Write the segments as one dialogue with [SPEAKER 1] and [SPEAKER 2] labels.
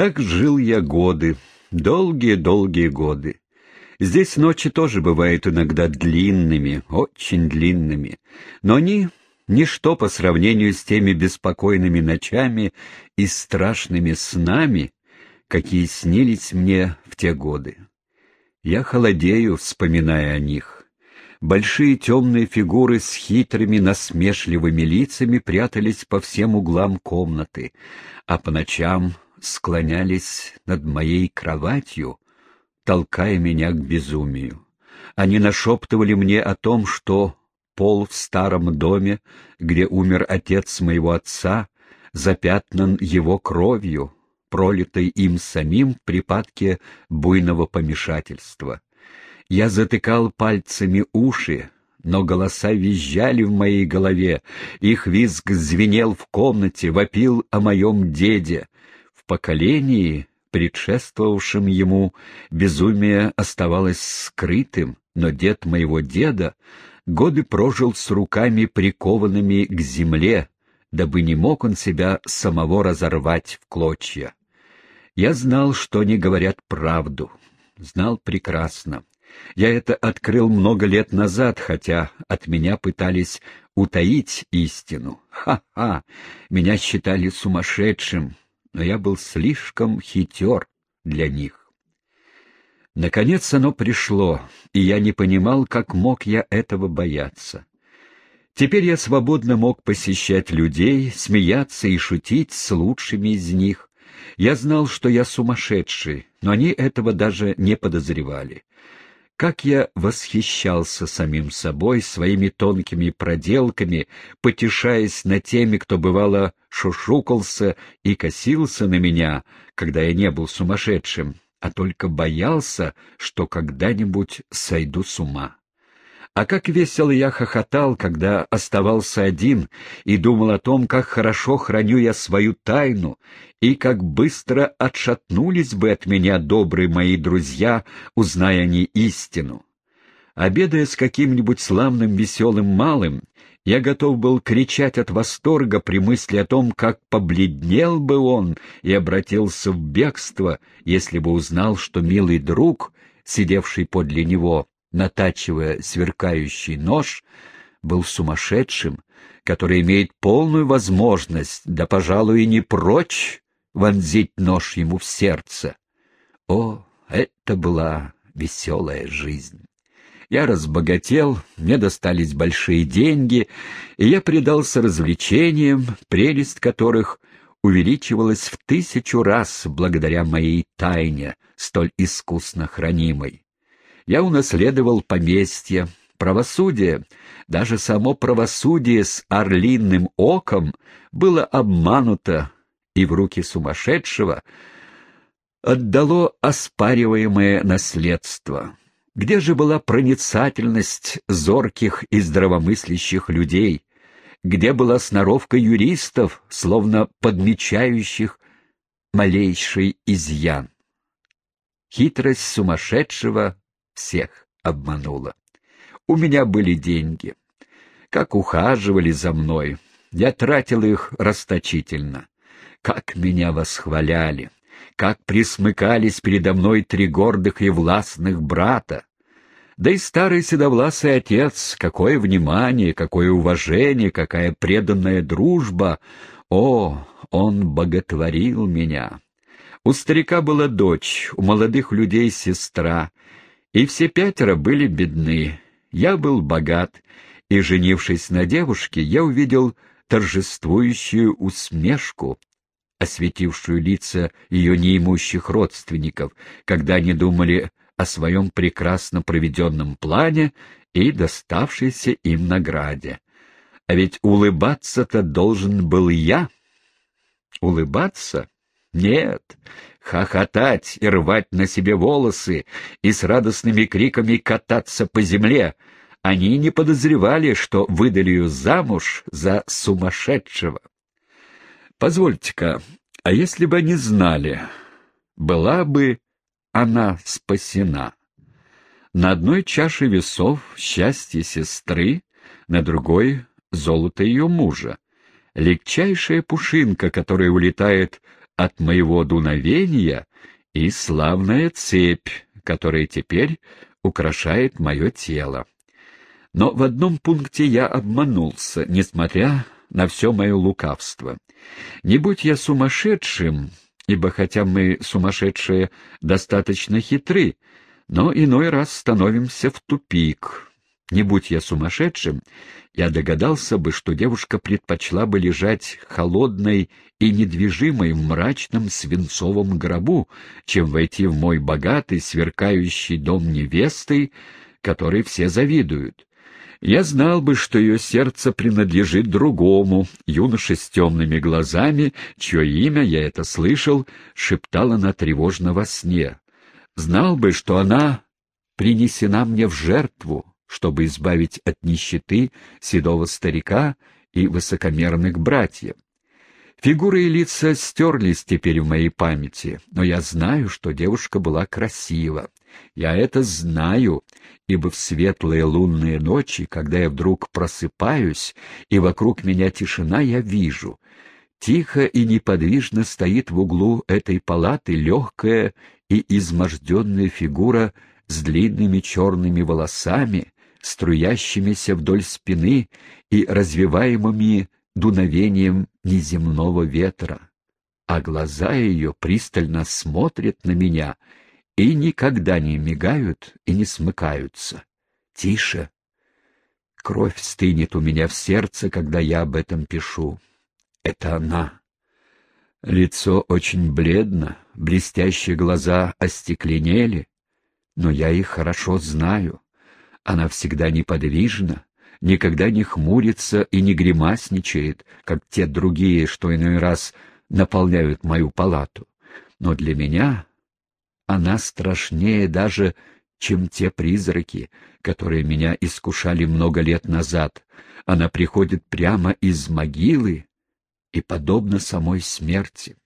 [SPEAKER 1] Так жил я годы, долгие-долгие годы. Здесь ночи тоже бывают иногда длинными, очень длинными, но они — ничто по сравнению с теми беспокойными ночами и страшными снами, какие снились мне в те годы. Я холодею, вспоминая о них. Большие темные фигуры с хитрыми насмешливыми лицами прятались по всем углам комнаты, а по ночам склонялись над моей кроватью, толкая меня к безумию. Они нашептывали мне о том, что пол в старом доме, где умер отец моего отца, запятнан его кровью, пролитой им самим в припадке буйного помешательства. Я затыкал пальцами уши, но голоса визжали в моей голове, их визг звенел в комнате, вопил о моем деде. Поколении, предшествовавшем ему, безумие оставалось скрытым, но дед моего деда годы прожил с руками прикованными к земле, дабы не мог он себя самого разорвать в клочья. Я знал, что они говорят правду, знал прекрасно. Я это открыл много лет назад, хотя от меня пытались утаить истину. Ха-ха! Меня считали сумасшедшим, но я был слишком хитер для них. Наконец оно пришло, и я не понимал, как мог я этого бояться. Теперь я свободно мог посещать людей, смеяться и шутить с лучшими из них, я знал, что я сумасшедший, но они этого даже не подозревали. Как я восхищался самим собой, своими тонкими проделками, потешаясь над теми, кто, бывало, шушукался и косился на меня, когда я не был сумасшедшим, а только боялся, что когда-нибудь сойду с ума. А как весело я хохотал, когда оставался один и думал о том, как хорошо храню я свою тайну, и как быстро отшатнулись бы от меня добрые мои друзья, узная они истину. Обедая с каким-нибудь славным веселым малым, я готов был кричать от восторга при мысли о том, как побледнел бы он и обратился в бегство, если бы узнал, что милый друг, сидевший подле него, натачивая сверкающий нож, был сумасшедшим, который имеет полную возможность, да, пожалуй, и не прочь вонзить нож ему в сердце. О, это была веселая жизнь! Я разбогател, мне достались большие деньги, и я предался развлечениям, прелесть которых увеличивалась в тысячу раз благодаря моей тайне, столь искусно хранимой. Я унаследовал поместье, правосудие, даже само правосудие с орлиным оком было обмануто и в руки сумасшедшего отдало оспариваемое наследство. Где же была проницательность зорких и здравомыслящих людей? Где была сноровка юристов, словно подмечающих малейший изъян? Хитрость сумасшедшего всех обманула. У меня были деньги. Как ухаживали за мной. Я тратил их расточительно. Как меня восхваляли. Как присмыкались передо мной три гордых и властных брата. Да и старый седовласый отец, какое внимание, какое уважение, какая преданная дружба. О, он боготворил меня. У старика была дочь, у молодых людей сестра, и все пятеро были бедны. Я был богат, и, женившись на девушке, я увидел торжествующую усмешку, осветившую лица ее неимущих родственников, когда они думали о своем прекрасно проведенном плане и доставшейся им награде. А ведь улыбаться-то должен был я. Улыбаться? Нет, хохотать и рвать на себе волосы и с радостными криками кататься по земле. Они не подозревали, что выдали ее замуж за сумасшедшего. Позвольте-ка, а если бы они знали, была бы она спасена? На одной чаше весов счастье сестры, на другой — золото ее мужа. Легчайшая пушинка, которая улетает от моего дуновения и славная цепь, которая теперь украшает мое тело. Но в одном пункте я обманулся, несмотря на все мое лукавство. Не будь я сумасшедшим, ибо хотя мы, сумасшедшие, достаточно хитры, но иной раз становимся в тупик. Не будь я сумасшедшим, я догадался бы, что девушка предпочла бы лежать холодной и недвижимой в мрачном свинцовом гробу, чем войти в мой богатый, сверкающий дом невесты, которой все завидуют. Я знал бы, что ее сердце принадлежит другому, юноше с темными глазами, чье имя, я это слышал, шептала она тревожно во сне. Знал бы, что она принесена мне в жертву, чтобы избавить от нищеты седого старика и высокомерных братьев. Фигуры и лица стерлись теперь в моей памяти, но я знаю, что девушка была красива. Я это знаю, ибо в светлые лунные ночи, когда я вдруг просыпаюсь, и вокруг меня тишина, я вижу. Тихо и неподвижно стоит в углу этой палаты легкая и изможденная фигура с длинными черными волосами, струящимися вдоль спины и развиваемыми дуновением неземного ветра, а глаза ее пристально смотрят на меня и никогда не мигают и не смыкаются. Тише. Кровь стынет у меня в сердце, когда я об этом пишу. Это она. Лицо очень бледно, блестящие глаза остекленели, но я их хорошо знаю. Она всегда неподвижна, никогда не хмурится и не гримасничает, как те другие, что иной раз наполняют мою палату. Но для меня она страшнее даже, чем те призраки, которые меня искушали много лет назад. Она приходит прямо из могилы и подобна самой смерти.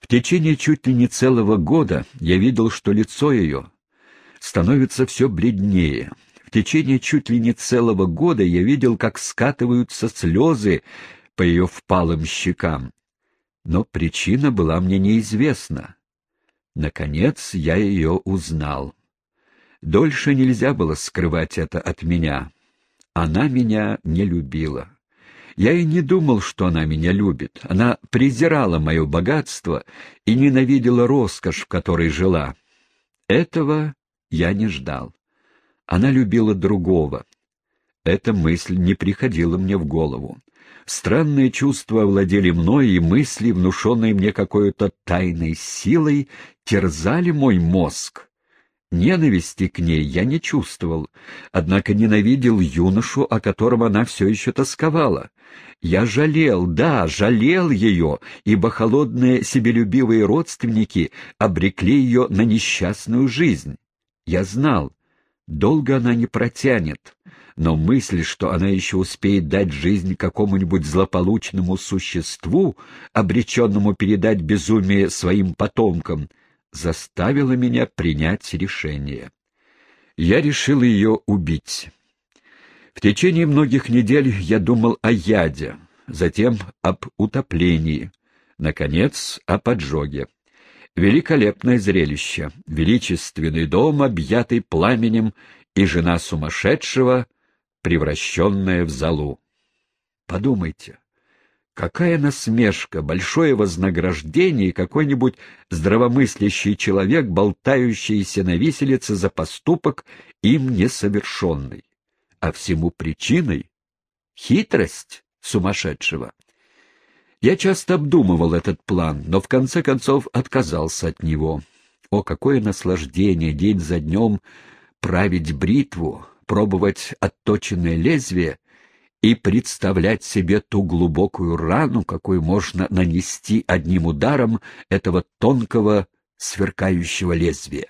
[SPEAKER 1] В течение чуть ли не целого года я видел, что лицо ее становится все бледнее, течение чуть ли не целого года я видел, как скатываются слезы по ее впалым щекам. Но причина была мне неизвестна. Наконец я ее узнал. Дольше нельзя было скрывать это от меня. Она меня не любила. Я и не думал, что она меня любит. Она презирала мое богатство и ненавидела роскошь, в которой жила. Этого я не ждал. Она любила другого. Эта мысль не приходила мне в голову. Странные чувства овладели мной, и мысли, внушенные мне какой-то тайной силой, терзали мой мозг. Ненависти к ней я не чувствовал, однако ненавидел юношу, о котором она все еще тосковала. Я жалел, да, жалел ее, ибо холодные себелюбивые родственники обрекли ее на несчастную жизнь. Я знал, Долго она не протянет, но мысль, что она еще успеет дать жизнь какому-нибудь злополучному существу, обреченному передать безумие своим потомкам, заставила меня принять решение. Я решил ее убить. В течение многих недель я думал о яде, затем об утоплении, наконец, о поджоге. Великолепное зрелище, величественный дом, объятый пламенем, и жена сумасшедшего, превращенная в залу. Подумайте, какая насмешка, большое вознаграждение и какой-нибудь здравомыслящий человек, болтающийся на виселице за поступок им несовершенный. А всему причиной — хитрость сумасшедшего. Я часто обдумывал этот план, но в конце концов отказался от него. О, какое наслаждение день за днем править бритву, пробовать отточенное лезвие и представлять себе ту глубокую рану, какую можно нанести одним ударом этого тонкого сверкающего лезвия.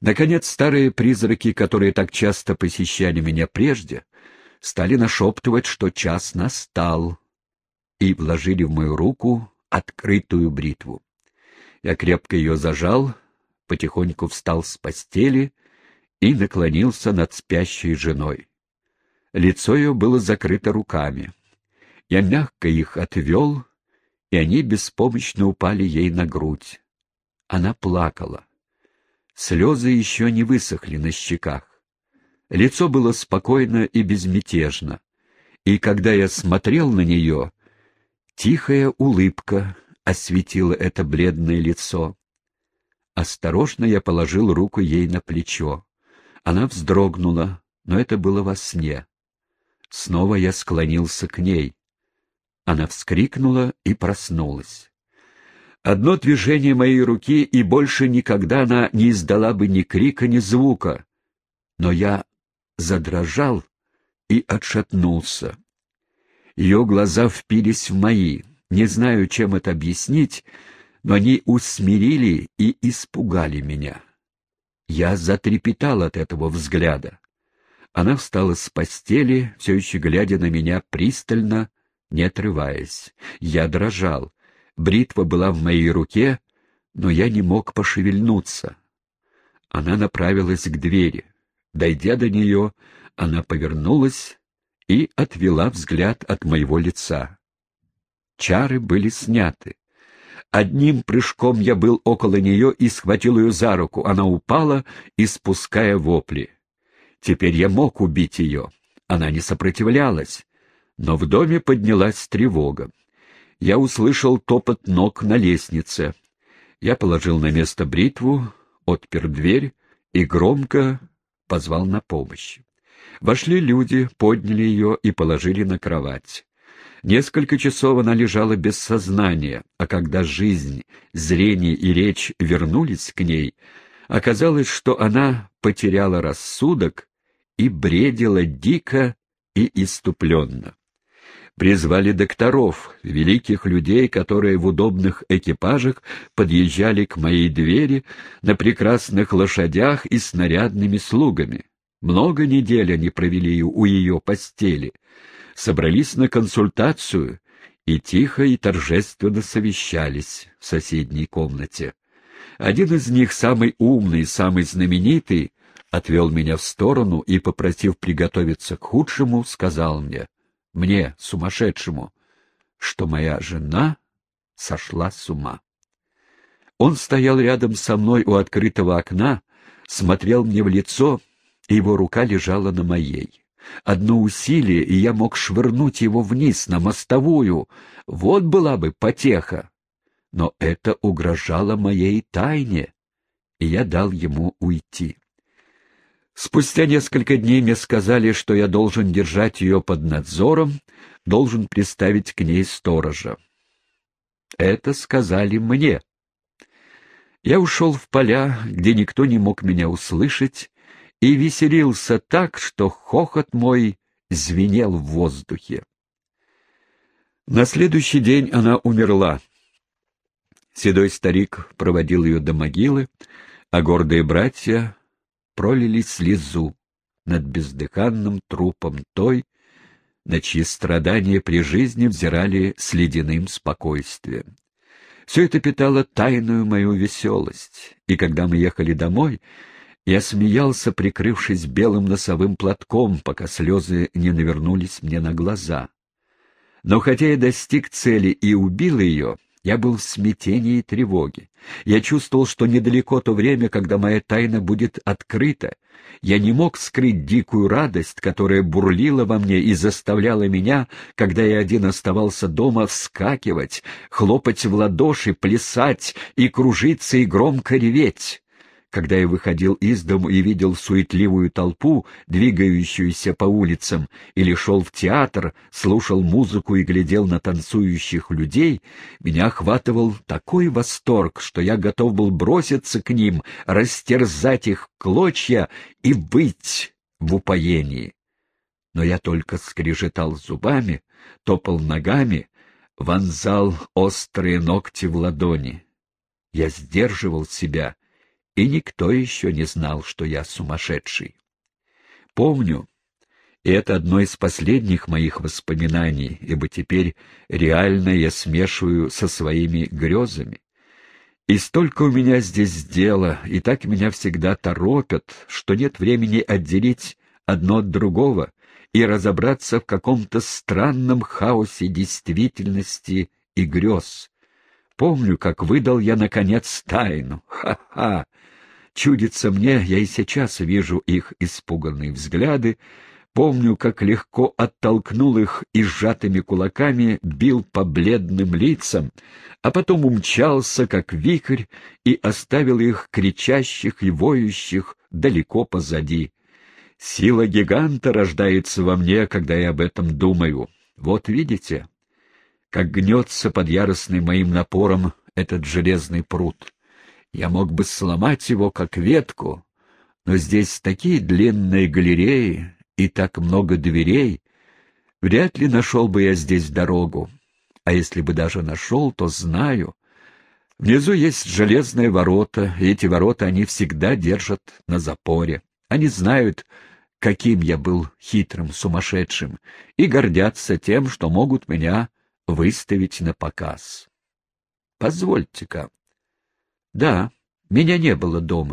[SPEAKER 1] Наконец, старые призраки, которые так часто посещали меня прежде, стали нашептывать, что час настал, и вложили в мою руку открытую бритву. Я крепко ее зажал, потихоньку встал с постели и наклонился над спящей женой. Лицо ее было закрыто руками. Я мягко их отвел и они беспомощно упали ей на грудь. Она плакала. Слезы еще не высохли на щеках. Лицо было спокойно и безмятежно, и когда я смотрел на нее, тихая улыбка осветила это бледное лицо. Осторожно я положил руку ей на плечо. Она вздрогнула, но это было во сне. Снова я склонился к ней. Она вскрикнула и проснулась. Одно движение моей руки, и больше никогда она не издала бы ни крика, ни звука. Но я задрожал и отшатнулся. Ее глаза впились в мои. Не знаю, чем это объяснить, но они усмирили и испугали меня. Я затрепетал от этого взгляда. Она встала с постели, все еще глядя на меня пристально, не отрываясь. Я дрожал. Бритва была в моей руке, но я не мог пошевельнуться. Она направилась к двери. Дойдя до нее, она повернулась и отвела взгляд от моего лица. Чары были сняты. Одним прыжком я был около нее и схватил ее за руку. Она упала, испуская вопли. Теперь я мог убить ее. Она не сопротивлялась. Но в доме поднялась тревога. Я услышал топот ног на лестнице. Я положил на место бритву, отпер дверь и громко позвал на помощь. Вошли люди, подняли ее и положили на кровать. Несколько часов она лежала без сознания, а когда жизнь, зрение и речь вернулись к ней, оказалось, что она потеряла рассудок и бредила дико и иступленно. Призвали докторов, великих людей, которые в удобных экипажах подъезжали к моей двери на прекрасных лошадях и снарядными слугами. Много недель они провели у ее постели, собрались на консультацию и тихо и торжественно совещались в соседней комнате. Один из них, самый умный, самый знаменитый, отвел меня в сторону и, попросив приготовиться к худшему, сказал мне, мне, сумасшедшему, что моя жена сошла с ума. Он стоял рядом со мной у открытого окна, смотрел мне в лицо его рука лежала на моей. Одно усилие, и я мог швырнуть его вниз, на мостовую. Вот была бы потеха. Но это угрожало моей тайне, и я дал ему уйти. Спустя несколько дней мне сказали, что я должен держать ее под надзором, должен приставить к ней сторожа. Это сказали мне. Я ушел в поля, где никто не мог меня услышать, и веселился так, что хохот мой звенел в воздухе. На следующий день она умерла. Седой старик проводил ее до могилы, а гордые братья пролили слезу над бездыханным трупом той, на чьи страдания при жизни взирали с ледяным спокойствием. Все это питало тайную мою веселость, и когда мы ехали домой, я смеялся, прикрывшись белым носовым платком, пока слезы не навернулись мне на глаза. Но хотя я достиг цели и убил ее, я был в смятении и тревоге. Я чувствовал, что недалеко то время, когда моя тайна будет открыта. Я не мог скрыть дикую радость, которая бурлила во мне и заставляла меня, когда я один оставался дома, вскакивать, хлопать в ладоши, плясать и кружиться и громко реветь. Когда я выходил из дому и видел суетливую толпу, двигающуюся по улицам, или шел в театр, слушал музыку и глядел на танцующих людей, меня охватывал такой восторг, что я готов был броситься к ним, растерзать их клочья и быть в упоении. Но я только скрежетал зубами, топал ногами, вонзал острые ногти в ладони. Я сдерживал себя — и никто еще не знал, что я сумасшедший. Помню, и это одно из последних моих воспоминаний, ибо теперь реально я смешиваю со своими грезами. И столько у меня здесь дела, и так меня всегда торопят, что нет времени отделить одно от другого и разобраться в каком-то странном хаосе действительности и грез. Помню, как выдал я, наконец, тайну. Ха-ха! Чудится мне, я и сейчас вижу их испуганные взгляды, помню, как легко оттолкнул их и сжатыми кулаками бил по бледным лицам, а потом умчался, как вихрь, и оставил их кричащих и воющих далеко позади. Сила гиганта рождается во мне, когда я об этом думаю. Вот видите, как гнется под яростным моим напором этот железный пруд. Я мог бы сломать его, как ветку, но здесь такие длинные галереи и так много дверей, вряд ли нашел бы я здесь дорогу. А если бы даже нашел, то знаю. Внизу есть железные ворота, и эти ворота они всегда держат на запоре. Они знают, каким я был хитрым, сумасшедшим, и гордятся тем, что могут меня выставить на показ. Позвольте-ка. Да, меня не было дома.